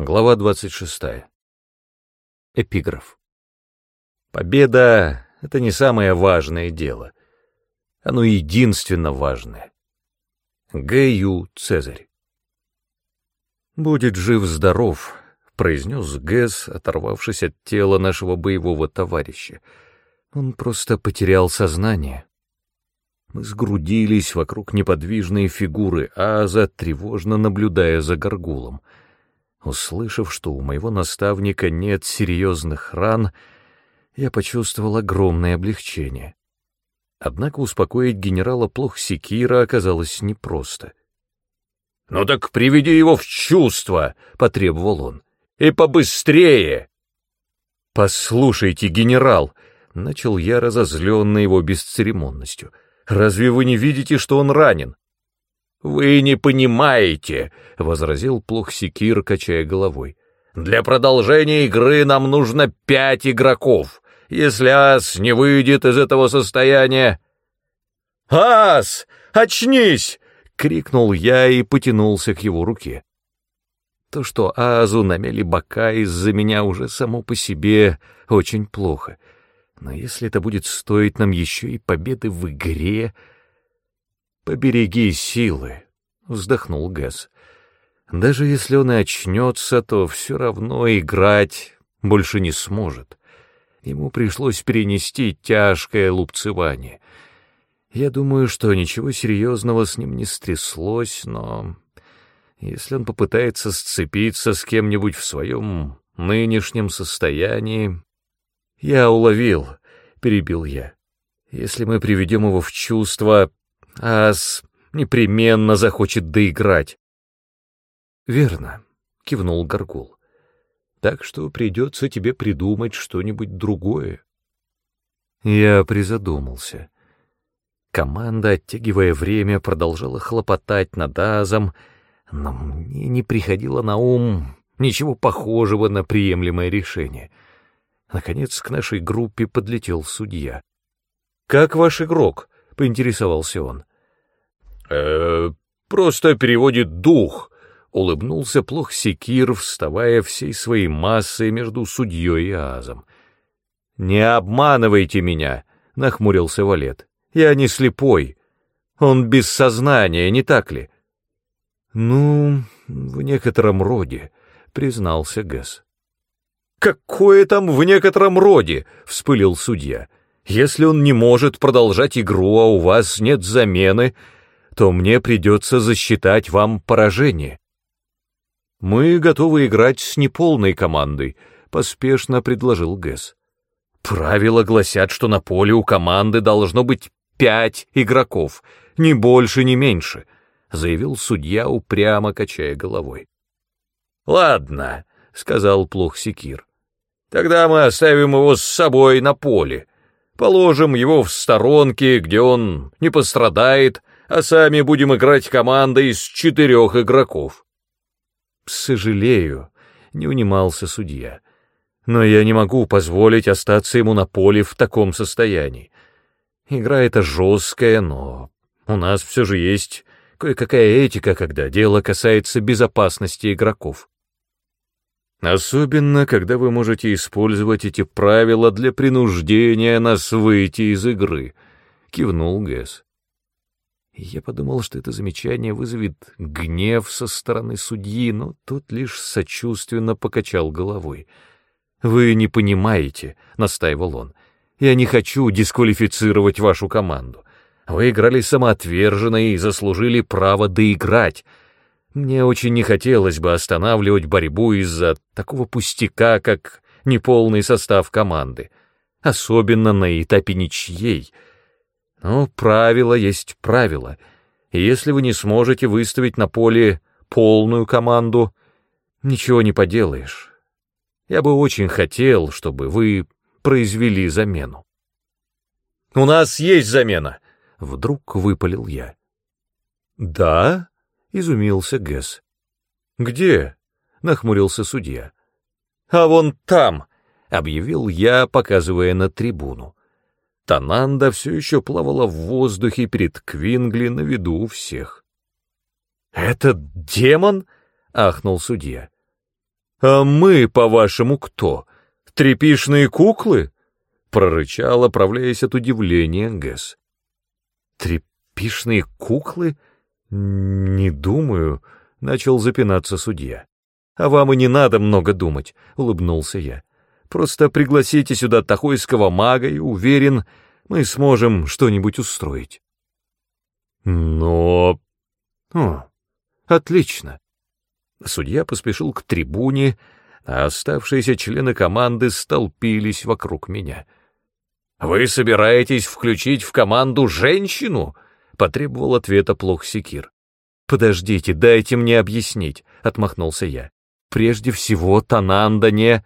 Глава 26. Эпиграф. Победа — это не самое важное дело. Оно единственно важное. Г.Ю. Цезарь. «Будет жив-здоров», — произнес Гэс, оторвавшись от тела нашего боевого товарища. Он просто потерял сознание. Мы сгрудились вокруг неподвижной фигуры Аза, тревожно наблюдая за горгулом — Услышав, что у моего наставника нет серьезных ран, я почувствовал огромное облегчение. Однако успокоить генерала Плохсикира оказалось непросто. «Ну так приведи его в чувство!» — потребовал он. «И побыстрее!» «Послушайте, генерал!» — начал я, разозленный его бесцеремонностью. «Разве вы не видите, что он ранен?» «Вы не понимаете», — возразил Плохсикир, качая головой. «Для продолжения игры нам нужно пять игроков. Если ас не выйдет из этого состояния...» «Ас, очнись!» — крикнул я и потянулся к его руке. То, что Азу намели бока из-за меня уже само по себе очень плохо. Но если это будет стоить нам еще и победы в игре, «Побереги силы», — вздохнул Гэс. «Даже если он и очнется, то все равно играть больше не сможет. Ему пришлось перенести тяжкое лупцевание. Я думаю, что ничего серьезного с ним не стряслось, но если он попытается сцепиться с кем-нибудь в своем нынешнем состоянии... Я уловил, — перебил я. Если мы приведем его в чувство, Ас непременно захочет доиграть. Верно, кивнул Горгул. Так что придется тебе придумать что-нибудь другое. Я призадумался. Команда, оттягивая время, продолжала хлопотать над Азом, но мне не приходило на ум ничего похожего на приемлемое решение. Наконец к нашей группе подлетел судья. «Как ваш игрок?» — поинтересовался он э просто переводит дух», — улыбнулся плох Секир, вставая всей своей массой между судьей и Азом. «Не обманывайте меня», — нахмурился Валет. «Я не слепой. Он без сознания, не так ли?» «Ну, в некотором роде», — признался Гэс. «Какое там в некотором роде?» — вспылил судья. «Если он не может продолжать игру, а у вас нет замены, то мне придется засчитать вам поражение. Мы готовы играть с неполной командой, поспешно предложил Гэс. Правила гласят, что на поле у команды должно быть пять игроков, ни больше, ни меньше, заявил судья, упрямо качая головой. Ладно, сказал плох Секир. Тогда мы оставим его с собой на поле. Положим его в сторонке, где он не пострадает, а сами будем играть командой из четырех игроков. Сожалею, не унимался судья, но я не могу позволить остаться ему на поле в таком состоянии. Игра эта жесткая, но у нас все же есть кое-какая этика, когда дело касается безопасности игроков. Особенно, когда вы можете использовать эти правила для принуждения нас выйти из игры, — кивнул Гэс. Я подумал, что это замечание вызовет гнев со стороны судьи, но тот лишь сочувственно покачал головой. «Вы не понимаете», — настаивал он. «Я не хочу дисквалифицировать вашу команду. Вы играли самоотверженно и заслужили право доиграть. Мне очень не хотелось бы останавливать борьбу из-за такого пустяка, как неполный состав команды, особенно на этапе ничьей». Но правило есть правило, и если вы не сможете выставить на поле полную команду, ничего не поделаешь. Я бы очень хотел, чтобы вы произвели замену. «У нас есть замена!» — вдруг выпалил я. «Да?» — изумился Гэс. «Где?» — нахмурился судья. «А вон там!» — объявил я, показывая на трибуну. Тананда все еще плавала в воздухе перед Квингли на виду у всех. «Это демон?» — ахнул судья. «А мы, по-вашему, кто? Трепишные куклы?» — прорычал, оправляясь от удивления Гэс. «Трепишные куклы? Не думаю», — начал запинаться судья. «А вам и не надо много думать», — улыбнулся я. «Просто пригласите сюда тахойского мага, и, уверен, мы сможем что-нибудь устроить». «Но...» «О, отлично». Судья поспешил к трибуне, а оставшиеся члены команды столпились вокруг меня. «Вы собираетесь включить в команду женщину?» — потребовал ответа плох Секир. «Подождите, дайте мне объяснить», — отмахнулся я. «Прежде всего, Тананда не...»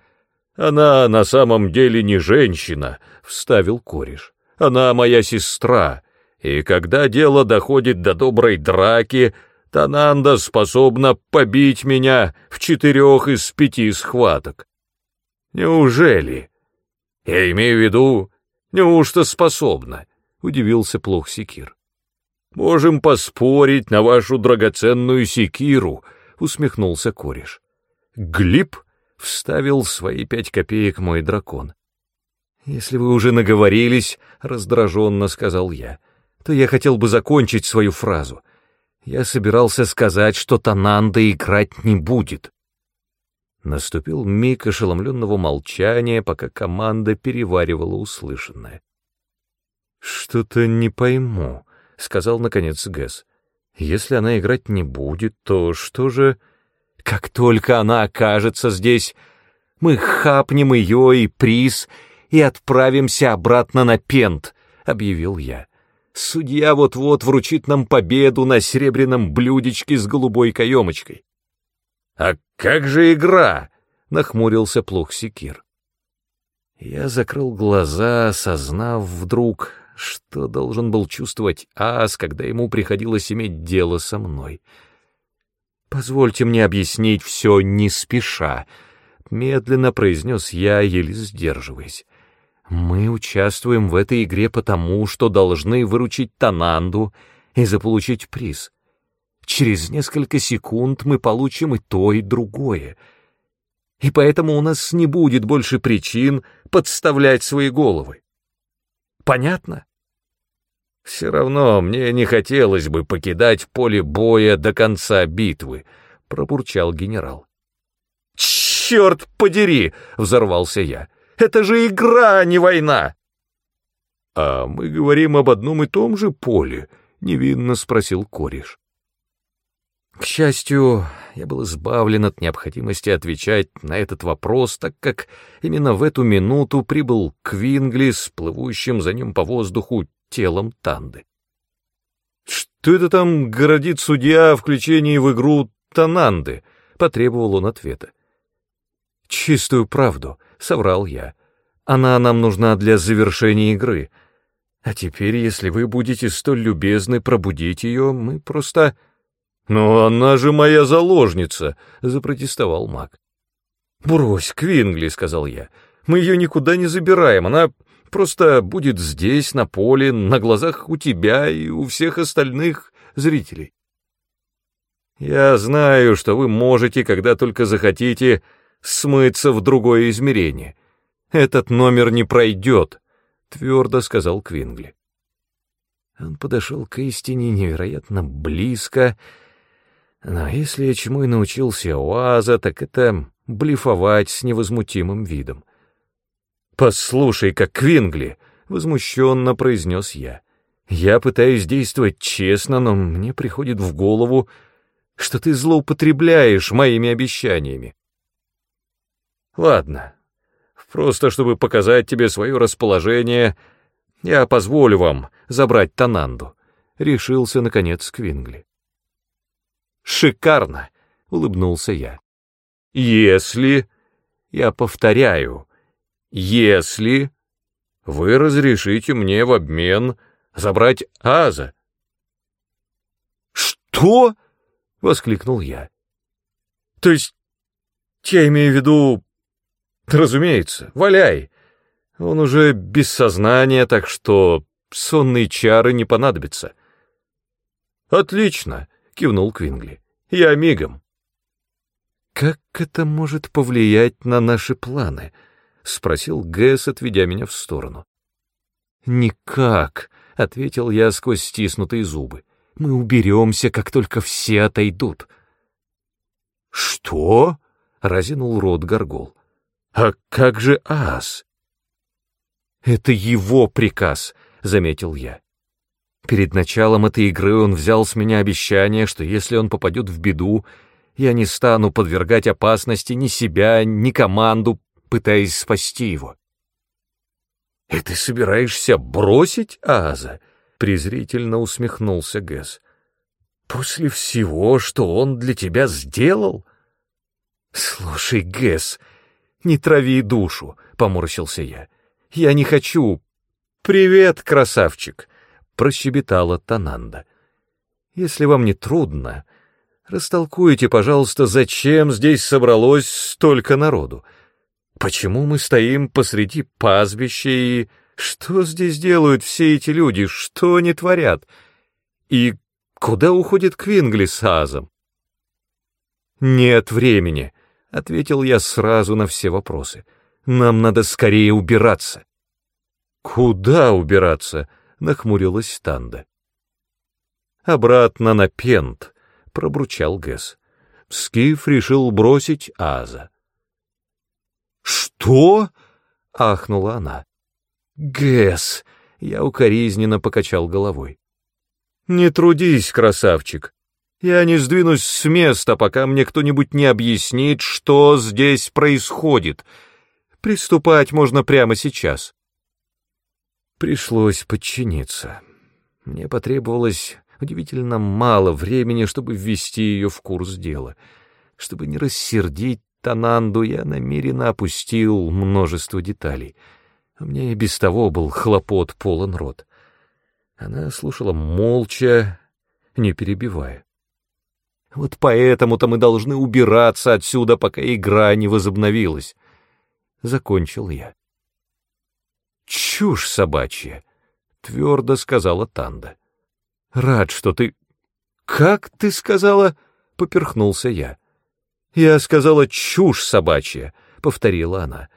«Она на самом деле не женщина», — вставил кореш. «Она моя сестра, и когда дело доходит до доброй драки, Тананда способна побить меня в четырех из пяти схваток». «Неужели?» «Я имею в виду, неужто способна?» — удивился плох Секир. «Можем поспорить на вашу драгоценную секиру», — усмехнулся кореш. «Глип?» — вставил свои пять копеек мой дракон. «Если вы уже наговорились», — раздраженно сказал я, — «то я хотел бы закончить свою фразу. Я собирался сказать, что Тананда играть не будет». Наступил миг ошеломленного молчания, пока команда переваривала услышанное. «Что-то не пойму», — сказал наконец Гэс. «Если она играть не будет, то что же...» «Как только она окажется здесь, мы хапнем ее и приз и отправимся обратно на Пент», — объявил я. «Судья вот-вот вручит нам победу на серебряном блюдечке с голубой каемочкой». «А как же игра?» — нахмурился плох Секир. Я закрыл глаза, осознав вдруг, что должен был чувствовать ас, когда ему приходилось иметь дело со мной? «Позвольте мне объяснить все не спеша», — медленно произнес я, еле сдерживаясь. «Мы участвуем в этой игре потому, что должны выручить Тананду и заполучить приз. Через несколько секунд мы получим и то, и другое. И поэтому у нас не будет больше причин подставлять свои головы. Понятно?» Все равно мне не хотелось бы покидать поле боя до конца битвы, — пробурчал генерал. «Черт подери!» — взорвался я. «Это же игра, а не война!» «А мы говорим об одном и том же поле», — невинно спросил кореш. К счастью, я был избавлен от необходимости отвечать на этот вопрос, так как именно в эту минуту прибыл Квингли с плывущим за ним по воздуху телом Танды. «Что это там городит судья о включении в игру Тананды?» — потребовал он ответа. «Чистую правду», — соврал я. «Она нам нужна для завершения игры. А теперь, если вы будете столь любезны пробудить ее, мы просто...» «Но она же моя заложница!» — запротестовал маг. «Брось, Квингли», — сказал я. «Мы ее никуда не забираем, она просто будет здесь, на поле, на глазах у тебя и у всех остальных зрителей. Я знаю, что вы можете, когда только захотите, смыться в другое измерение. Этот номер не пройдет, — твердо сказал Квингли. Он подошел к истине невероятно близко, но если я чему и научился у Аза, так это блефовать с невозмутимым видом. «Послушай, как Квингли!» — возмущенно произнес я. «Я пытаюсь действовать честно, но мне приходит в голову, что ты злоупотребляешь моими обещаниями». «Ладно, просто чтобы показать тебе свое расположение, я позволю вам забрать Тананду», — решился, наконец, Квингли. «Шикарно!» — улыбнулся я. «Если...» Я повторяю, если вы разрешите мне в обмен забрать Аза. «Что?» — воскликнул я. «То есть, я имею в виду... Разумеется, валяй. Он уже без сознания, так что сонные чары не понадобятся». «Отлично», — кивнул Квингли. «Я мигом». как это может повлиять на наши планы?» — спросил Гэс, отведя меня в сторону. «Никак», — ответил я сквозь стиснутые зубы. «Мы уберемся, как только все отойдут». «Что?» — разинул рот Горгол. «А как же ас?» «Это его приказ», — заметил я. Перед началом этой игры он взял с меня обещание, что если он попадет в беду, я не стану подвергать опасности ни себя, ни команду, пытаясь спасти его. «И ты собираешься бросить Аза?» — презрительно усмехнулся Гэс. «После всего, что он для тебя сделал?» «Слушай, Гэс, не трави душу», — поморщился я. «Я не хочу...» «Привет, красавчик», — прощебетала Тананда. «Если вам не трудно, растолкуйте, пожалуйста, зачем здесь собралось столько народу?» Почему мы стоим посреди пастбища и... Что здесь делают все эти люди? Что они творят? И куда уходит Квингли с Азом? «Нет времени», — ответил я сразу на все вопросы. «Нам надо скорее убираться». «Куда убираться?» — нахмурилась Танда. «Обратно на Пент», — пробручал Гэс. Скиф решил бросить Аза. «Что?» — ахнула она. «Гэс!» — я укоризненно покачал головой. «Не трудись, красавчик. Я не сдвинусь с места, пока мне кто-нибудь не объяснит, что здесь происходит. Приступать можно прямо сейчас». Пришлось подчиниться. Мне потребовалось удивительно мало времени, чтобы ввести ее в курс дела, чтобы не рассердить Тананду я намеренно опустил множество деталей. Меня и без того был хлопот полон рот. Она слушала молча, не перебивая. Вот поэтому-то мы должны убираться отсюда, пока игра не возобновилась. Закончил я. Чушь собачья, твердо сказала Танда. Рад, что ты... Как ты сказала? Поперхнулся я. «Я сказала чушь собачья», — повторила она.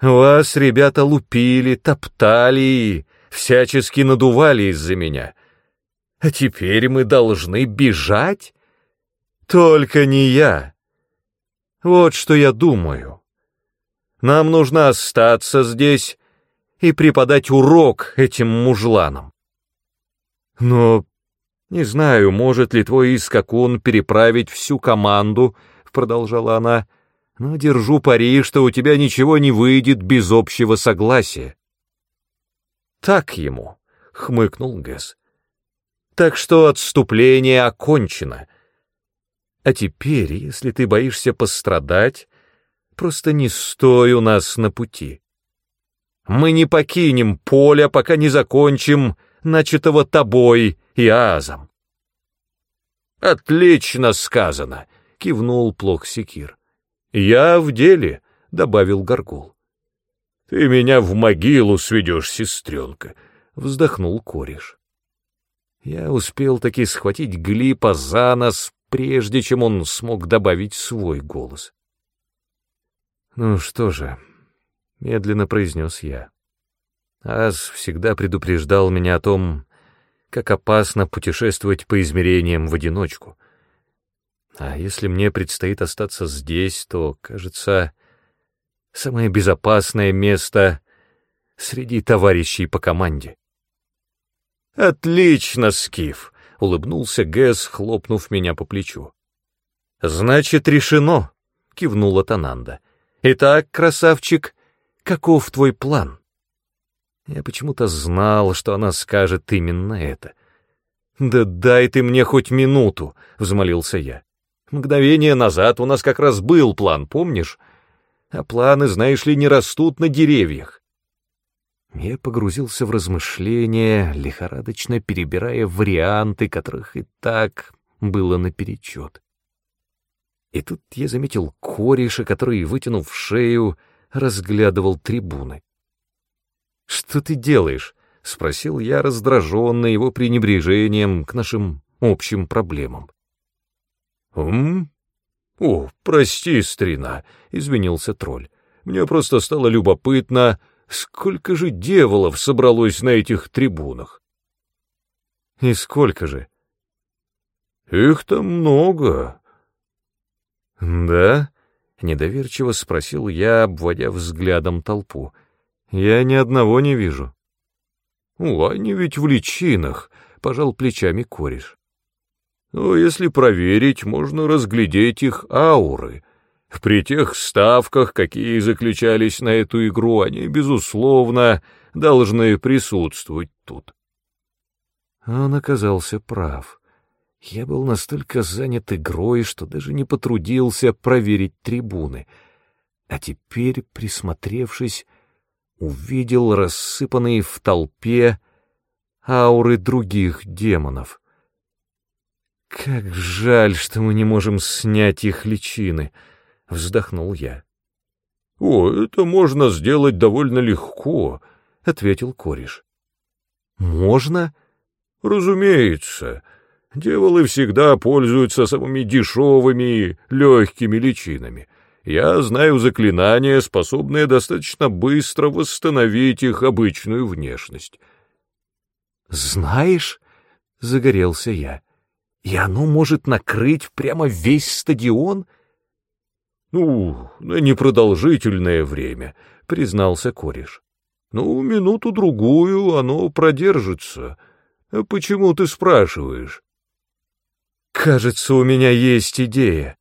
«Вас, ребята, лупили, топтали и всячески надували из-за меня. А теперь мы должны бежать? Только не я. Вот что я думаю. Нам нужно остаться здесь и преподать урок этим мужланам. Но не знаю, может ли твой искакун переправить всю команду — продолжала она, — но держу пари, что у тебя ничего не выйдет без общего согласия. Так ему, — хмыкнул Гэс. Так что отступление окончено. А теперь, если ты боишься пострадать, просто не стой у нас на пути. Мы не покинем поля, пока не закончим начатого тобой и Азом. Отлично сказано, — кивнул плох секир. «Я в деле», — добавил Горгул. «Ты меня в могилу сведешь, сестренка», — вздохнул кореш. Я успел таки схватить Глипа за нос, прежде чем он смог добавить свой голос. «Ну что же», — медленно произнес я. Аз всегда предупреждал меня о том, как опасно путешествовать по измерениям в одиночку — а если мне предстоит остаться здесь, то, кажется, самое безопасное место среди товарищей по команде. «Отлично, Скиф!» — улыбнулся Гэс, хлопнув меня по плечу. «Значит, решено!» — кивнула Тананда. «Итак, красавчик, каков твой план?» Я почему-то знал, что она скажет именно это. «Да дай ты мне хоть минуту!» — взмолился я. Мгновение назад у нас как раз был план, помнишь? А планы, знаешь ли, не растут на деревьях. Я погрузился в размышления, лихорадочно перебирая варианты, которых и так было наперечет. И тут я заметил кореша, который, вытянув шею, разглядывал трибуны. «Что ты делаешь?» — спросил я, раздраженный его пренебрежением к нашим общим проблемам. «Ум?» «О, прости, старина», — извинился тролль. «Мне просто стало любопытно, сколько же дьяволов собралось на этих трибунах». «И сколько же?» «Их там много». «Да?» — недоверчиво спросил я, обводя взглядом толпу. «Я ни одного не вижу». «О, они ведь в личинах», — пожал плечами кореш. Но если проверить, можно разглядеть их ауры. При тех ставках, какие заключались на эту игру, они, безусловно, должны присутствовать тут. Он оказался прав. Я был настолько занят игрой, что даже не потрудился проверить трибуны. А теперь, присмотревшись, увидел рассыпанные в толпе ауры других демонов — «Как жаль, что мы не можем снять их личины», — вздохнул я. «О, это можно сделать довольно легко», — ответил кореш. «Можно?» «Разумеется. Дьяволы всегда пользуются самыми дешевыми легкими личинами. Я знаю заклинания, способные достаточно быстро восстановить их обычную внешность». «Знаешь?» — загорелся я. И оно может накрыть прямо весь стадион? Ну, на непродолжительное время, признался кореш. Ну, минуту-другую оно продержится. А почему ты спрашиваешь? Кажется, у меня есть идея.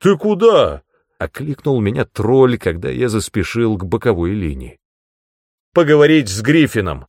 Ты куда? Окликнул меня тролль, когда я заспешил к боковой линии. Поговорить с Гриффином.